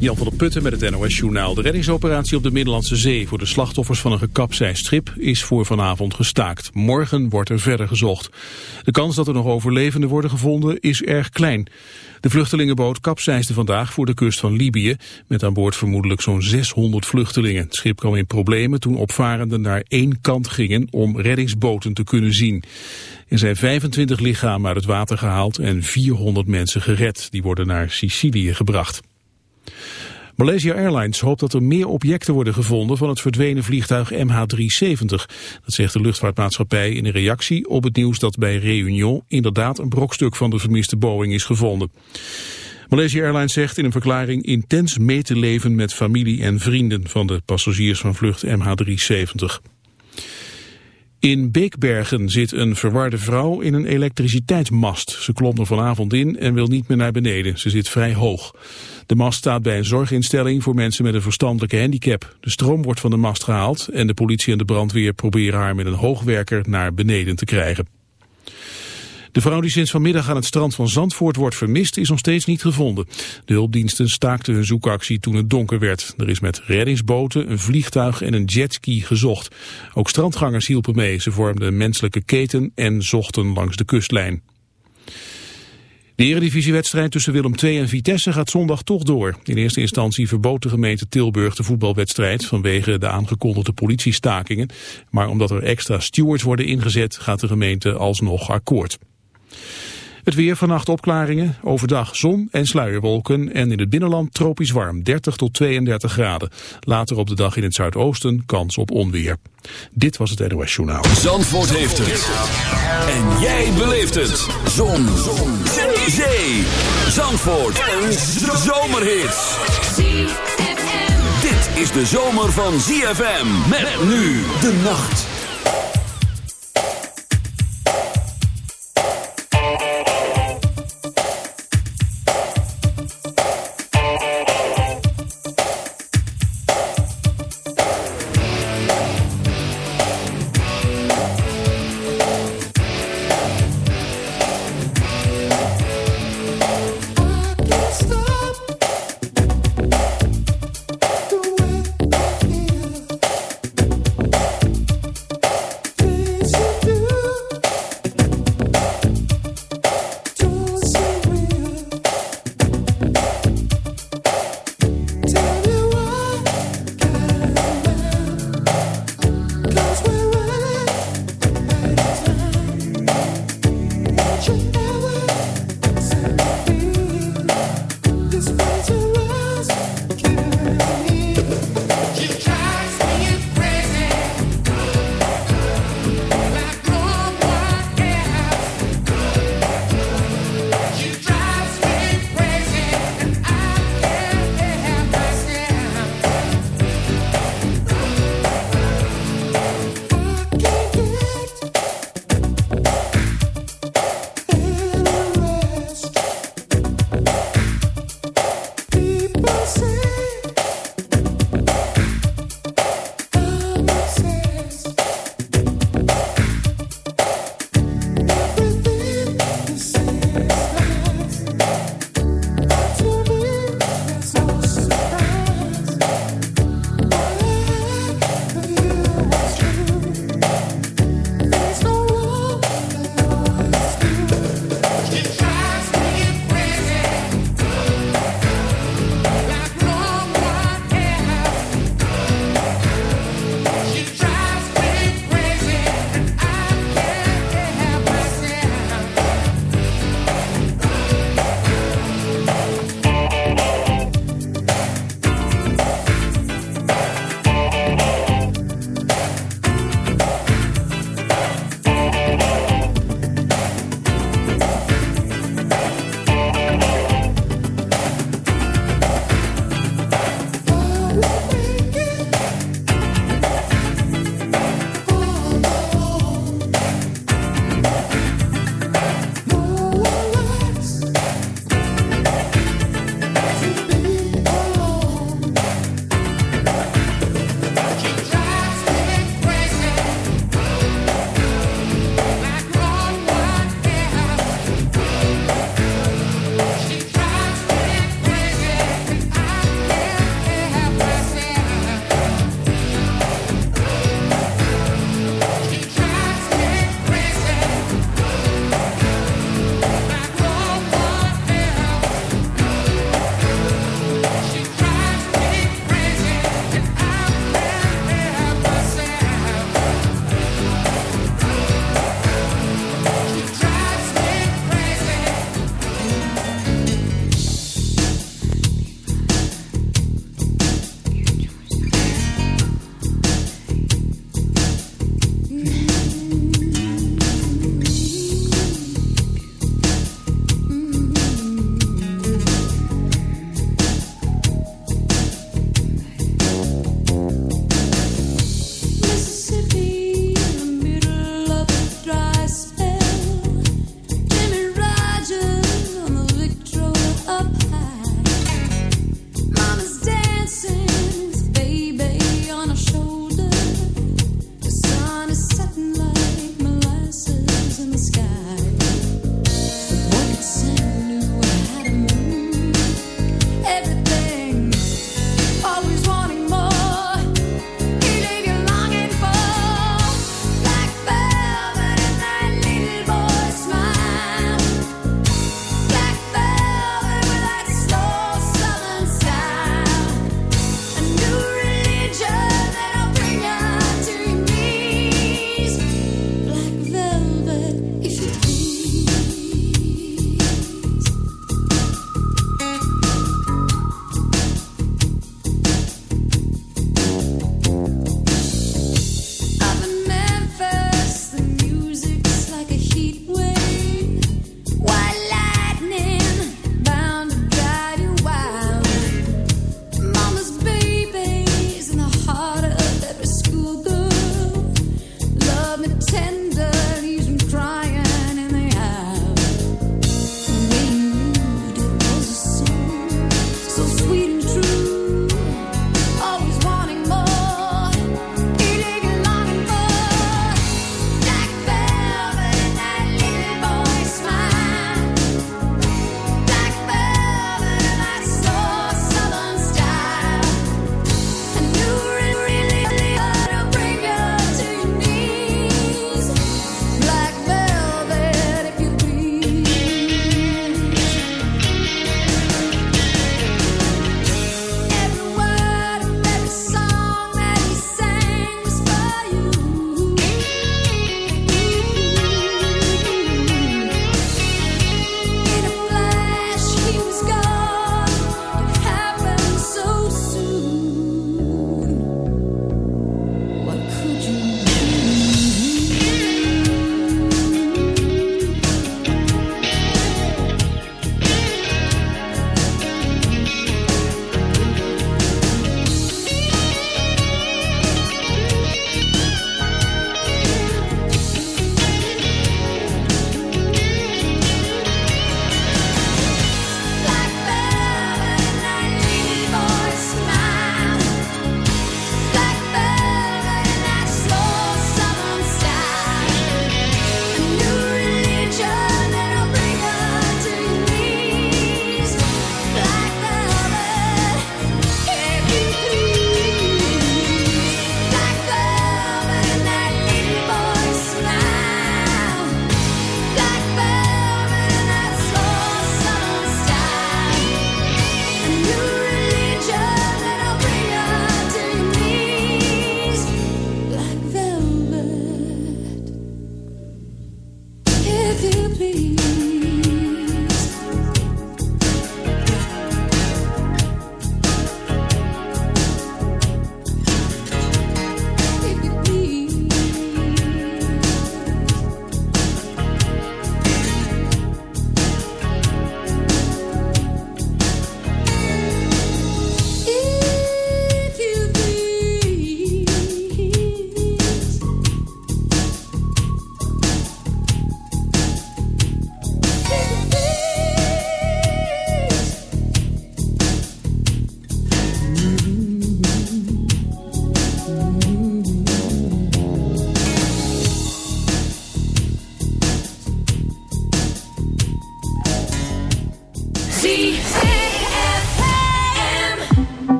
Jan van der Putten met het NOS-journaal. De reddingsoperatie op de Middellandse Zee voor de slachtoffers van een gekapseist schip is voor vanavond gestaakt. Morgen wordt er verder gezocht. De kans dat er nog overlevenden worden gevonden is erg klein. De vluchtelingenboot kapseisde vandaag voor de kust van Libië... met aan boord vermoedelijk zo'n 600 vluchtelingen. Het schip kwam in problemen toen opvarenden naar één kant gingen... om reddingsboten te kunnen zien. Er zijn 25 lichamen uit het water gehaald en 400 mensen gered. Die worden naar Sicilië gebracht. Malaysia Airlines hoopt dat er meer objecten worden gevonden van het verdwenen vliegtuig MH370. Dat zegt de luchtvaartmaatschappij in een reactie op het nieuws dat bij Réunion inderdaad een brokstuk van de vermiste Boeing is gevonden. Malaysia Airlines zegt in een verklaring intens mee te leven met familie en vrienden van de passagiers van vlucht MH370. In Beekbergen zit een verwarde vrouw in een elektriciteitsmast. Ze klopt er vanavond in en wil niet meer naar beneden. Ze zit vrij hoog. De mast staat bij een zorginstelling voor mensen met een verstandelijke handicap. De stroom wordt van de mast gehaald en de politie en de brandweer proberen haar met een hoogwerker naar beneden te krijgen. De vrouw die sinds vanmiddag aan het strand van Zandvoort wordt vermist is nog steeds niet gevonden. De hulpdiensten staakten hun zoekactie toen het donker werd. Er is met reddingsboten, een vliegtuig en een jetski gezocht. Ook strandgangers hielpen mee. Ze vormden een menselijke keten en zochten langs de kustlijn. De eredivisiewedstrijd tussen Willem II en Vitesse gaat zondag toch door. In eerste instantie verbood de gemeente Tilburg de voetbalwedstrijd vanwege de aangekondigde politiestakingen. Maar omdat er extra stewards worden ingezet gaat de gemeente alsnog akkoord. Het weer vannacht opklaringen, overdag zon en sluierwolken en in het binnenland tropisch warm, 30 tot 32 graden. Later op de dag in het zuidoosten kans op onweer. Dit was het NOS Journaal. Zandvoort heeft het. En jij beleeft het. Zon. zon. Zee. Zee. Zandvoort. Een zomerhit. Dit is de zomer van ZFM. Met nu de nacht.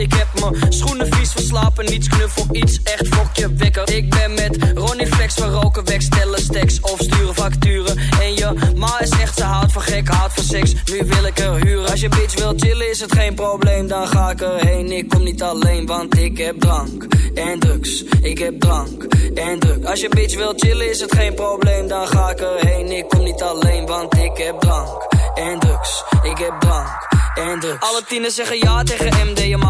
Ik heb mijn schoenen vies verslapen. Niets knuffel, iets echt fokje wekker. Ik ben met Ronnie Flex, we roken weg, stellen stacks of sturen facturen. En je ma is echt, ze houdt van gek, houdt van seks. Nu wil ik er huren. Als je bitch wil chillen is het geen probleem, dan ga ik erheen. Ik kom niet alleen, want ik heb drank en drugs. Ik heb drank en drugs. Als je bitch wil chillen is het geen probleem, dan ga ik erheen. Ik kom niet alleen, want ik heb drank en drugs. Ik heb drank en drugs. Alle tienen zeggen ja tegen MDMA.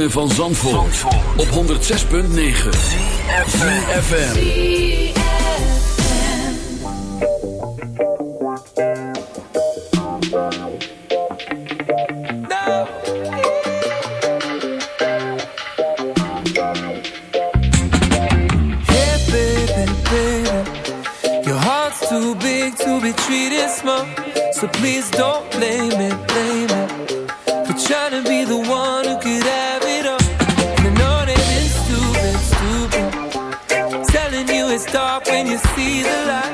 van Zandvoort, op 106.9 CFFM too big to be So please don't blame the light.